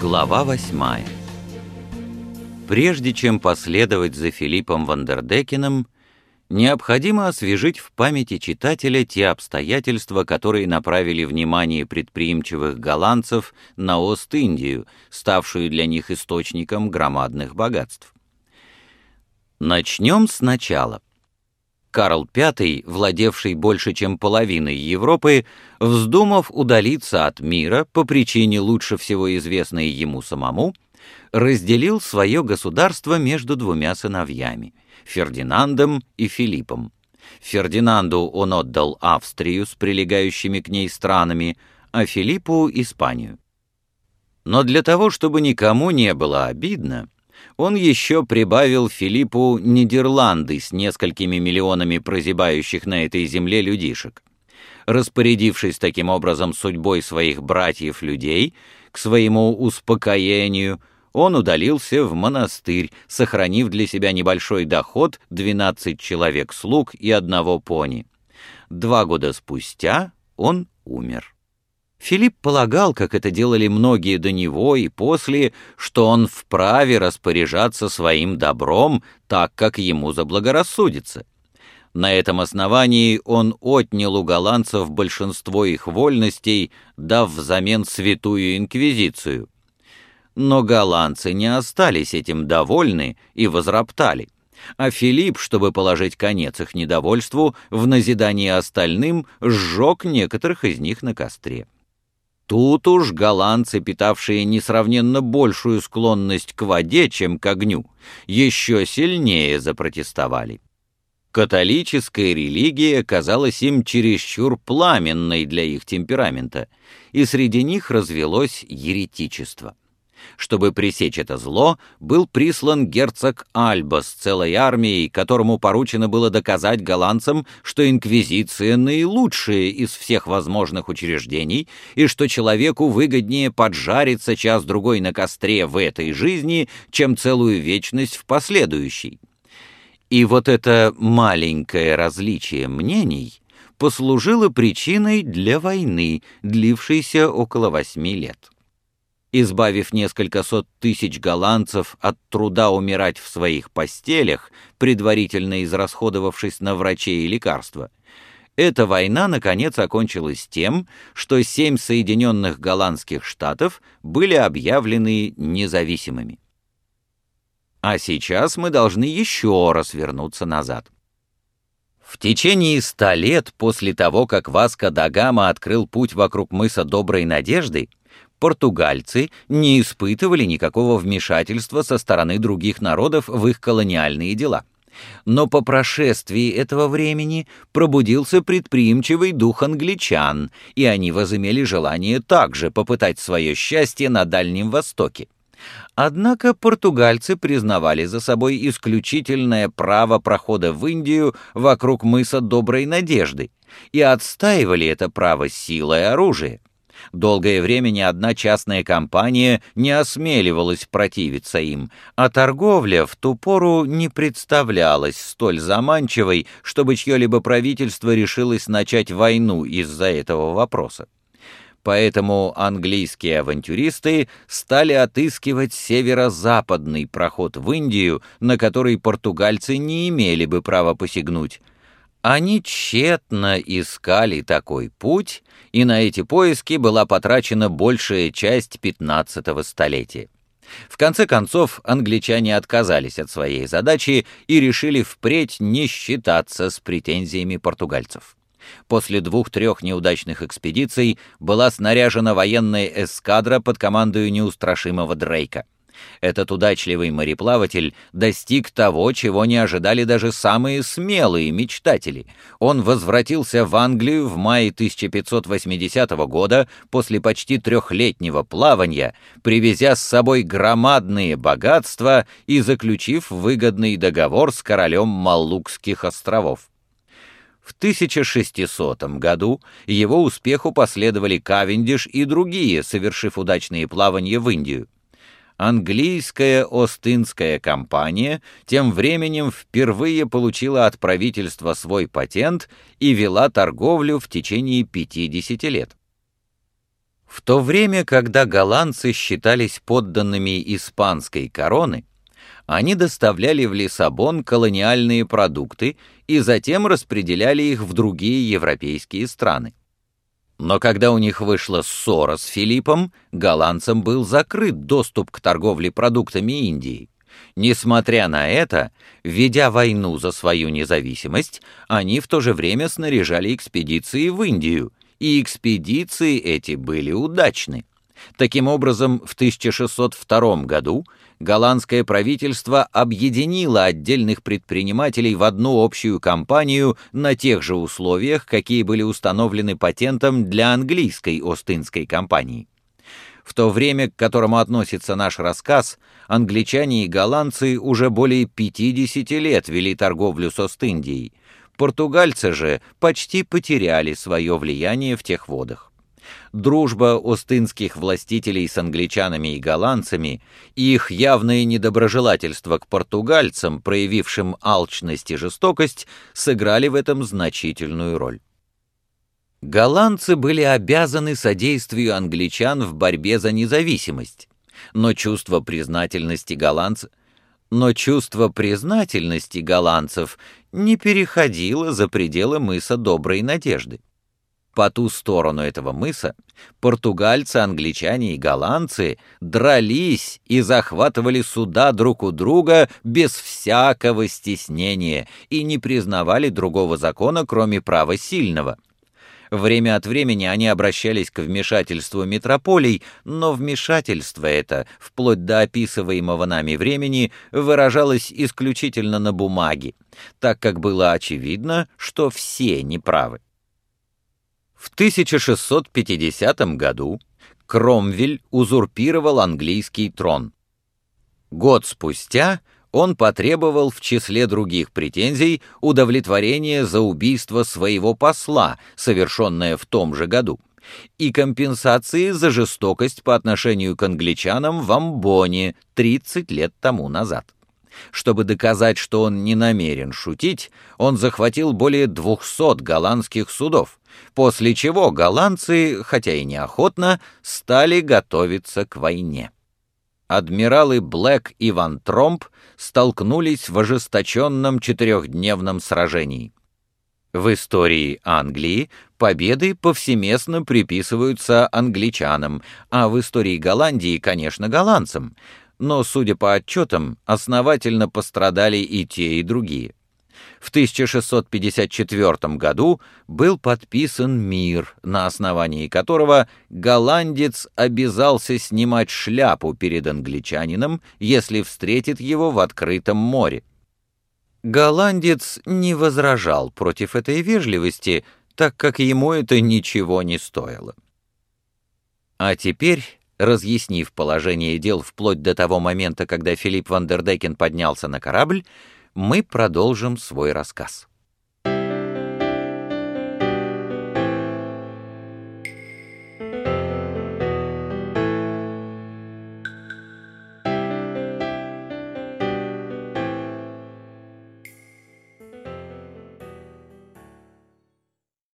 Глава восьмая Прежде чем последовать за Филиппом Вандердекеном, необходимо освежить в памяти читателя те обстоятельства, которые направили внимание предприимчивых голландцев на Ост-Индию, ставшую для них источником громадных богатств. Начнем сначала. Карл V, владевший больше чем половиной Европы, вздумав удалиться от мира по причине лучше всего известной ему самому, разделил свое государство между двумя сыновьями — Фердинандом и Филиппом. Фердинанду он отдал Австрию с прилегающими к ней странами, а Филиппу — Испанию. Но для того, чтобы никому не было обидно, он еще прибавил Филиппу Нидерланды с несколькими миллионами прозябающих на этой земле людишек. Распорядившись таким образом судьбой своих братьев-людей, к своему успокоению он удалился в монастырь, сохранив для себя небольшой доход 12 человек слуг и одного пони. Два года спустя он умер. Филипп полагал, как это делали многие до него и после, что он вправе распоряжаться своим добром так, как ему заблагорассудится. На этом основании он отнял у голландцев большинство их вольностей, дав взамен святую инквизицию. Но голландцы не остались этим довольны и возроптали. А Филипп, чтобы положить конец их недовольству, в назидание остальным сжег некоторых из них на костре. Тут уж голландцы, питавшие несравненно большую склонность к воде, чем к огню, еще сильнее запротестовали. Католическая религия казалась им чересчур пламенной для их темперамента, и среди них развелось еретичество. Чтобы пресечь это зло, был прислан герцог Альба с целой армией, которому поручено было доказать голландцам, что инквизиция наилучшая из всех возможных учреждений, и что человеку выгоднее поджариться час-другой на костре в этой жизни, чем целую вечность в последующей. И вот это маленькое различие мнений послужило причиной для войны, длившейся около восьми лет избавив несколько сот тысяч голландцев от труда умирать в своих постелях, предварительно израсходовавшись на врачей и лекарства. Эта война, наконец, окончилась тем, что семь Соединенных Голландских Штатов были объявлены независимыми. А сейчас мы должны еще раз вернуться назад. В течение ста лет после того, как Васко да Гама открыл путь вокруг мыса Доброй Надежды, португальцы не испытывали никакого вмешательства со стороны других народов в их колониальные дела. Но по прошествии этого времени пробудился предприимчивый дух англичан, и они возымели желание также попытать свое счастье на Дальнем Востоке. Однако португальцы признавали за собой исключительное право прохода в Индию вокруг мыса Доброй Надежды и отстаивали это право силой оружия. Долгое время ни одна частная компания не осмеливалась противиться им, а торговля в ту пору не представлялась столь заманчивой, чтобы чье-либо правительство решилось начать войну из-за этого вопроса. Поэтому английские авантюристы стали отыскивать северо-западный проход в Индию, на который португальцы не имели бы права посягнуть, они тщетно искали такой путь, и на эти поиски была потрачена большая часть 15-го столетия. В конце концов, англичане отказались от своей задачи и решили впредь не считаться с претензиями португальцев. После двух-трех неудачных экспедиций была снаряжена военная эскадра под командою неустрашимого Дрейка. Этот удачливый мореплаватель достиг того, чего не ожидали даже самые смелые мечтатели. Он возвратился в Англию в мае 1580 года после почти трехлетнего плавания, привезя с собой громадные богатства и заключив выгодный договор с королем Малукских островов. В 1600 году его успеху последовали Кавендиш и другие, совершив удачные плавания в Индию. Английская Остинская компания тем временем впервые получила от правительства свой патент и вела торговлю в течение 50 лет. В то время, когда голландцы считались подданными испанской короны, они доставляли в Лиссабон колониальные продукты и затем распределяли их в другие европейские страны. Но когда у них вышла ссора с Филиппом, голландцам был закрыт доступ к торговле продуктами Индии. Несмотря на это, ведя войну за свою независимость, они в то же время снаряжали экспедиции в Индию, и экспедиции эти были удачны. Таким образом, в 1602 году голландское правительство объединило отдельных предпринимателей в одну общую компанию на тех же условиях, какие были установлены патентом для английской Остинской компании. В то время, к которому относится наш рассказ, англичане и голландцы уже более 50 лет вели торговлю с Ост-Индией. Португальцы же почти потеряли свое влияние в тех водах дружба остынских властителей с англичанами и голландцами их явное недоброжелательство к португальцам, проявившим алчность и жестокость, сыграли в этом значительную роль. Голландцы были обязаны содействию англичан в борьбе за независимость, но чувство признательности голландцев но чувство признательности голландцев не переходило за пределы мыса Доброй Надежды. По ту сторону этого мыса португальцы, англичане и голландцы дрались и захватывали суда друг у друга без всякого стеснения и не признавали другого закона, кроме права сильного. Время от времени они обращались к вмешательству метрополий, но вмешательство это, вплоть до описываемого нами времени, выражалось исключительно на бумаге, так как было очевидно, что все неправы. В 1650 году Кромвель узурпировал английский трон. Год спустя он потребовал в числе других претензий удовлетворения за убийство своего посла, совершенное в том же году, и компенсации за жестокость по отношению к англичанам в Амбоне 30 лет тому назад. Чтобы доказать, что он не намерен шутить, он захватил более 200 голландских судов, после чего голландцы, хотя и неохотно, стали готовиться к войне. Адмиралы Блэк и Ван Тромп столкнулись в ожесточенном четырехдневном сражении. В истории Англии победы повсеместно приписываются англичанам, а в истории Голландии, конечно, голландцам, но, судя по отчетам, основательно пострадали и те, и другие. В 1654 году был подписан мир, на основании которого голландец обязался снимать шляпу перед англичанином, если встретит его в открытом море. Голландец не возражал против этой вежливости, так как ему это ничего не стоило. А теперь, разъяснив положение дел вплоть до того момента, когда Филипп Вандердекен поднялся на корабль, мы продолжим свой рассказ.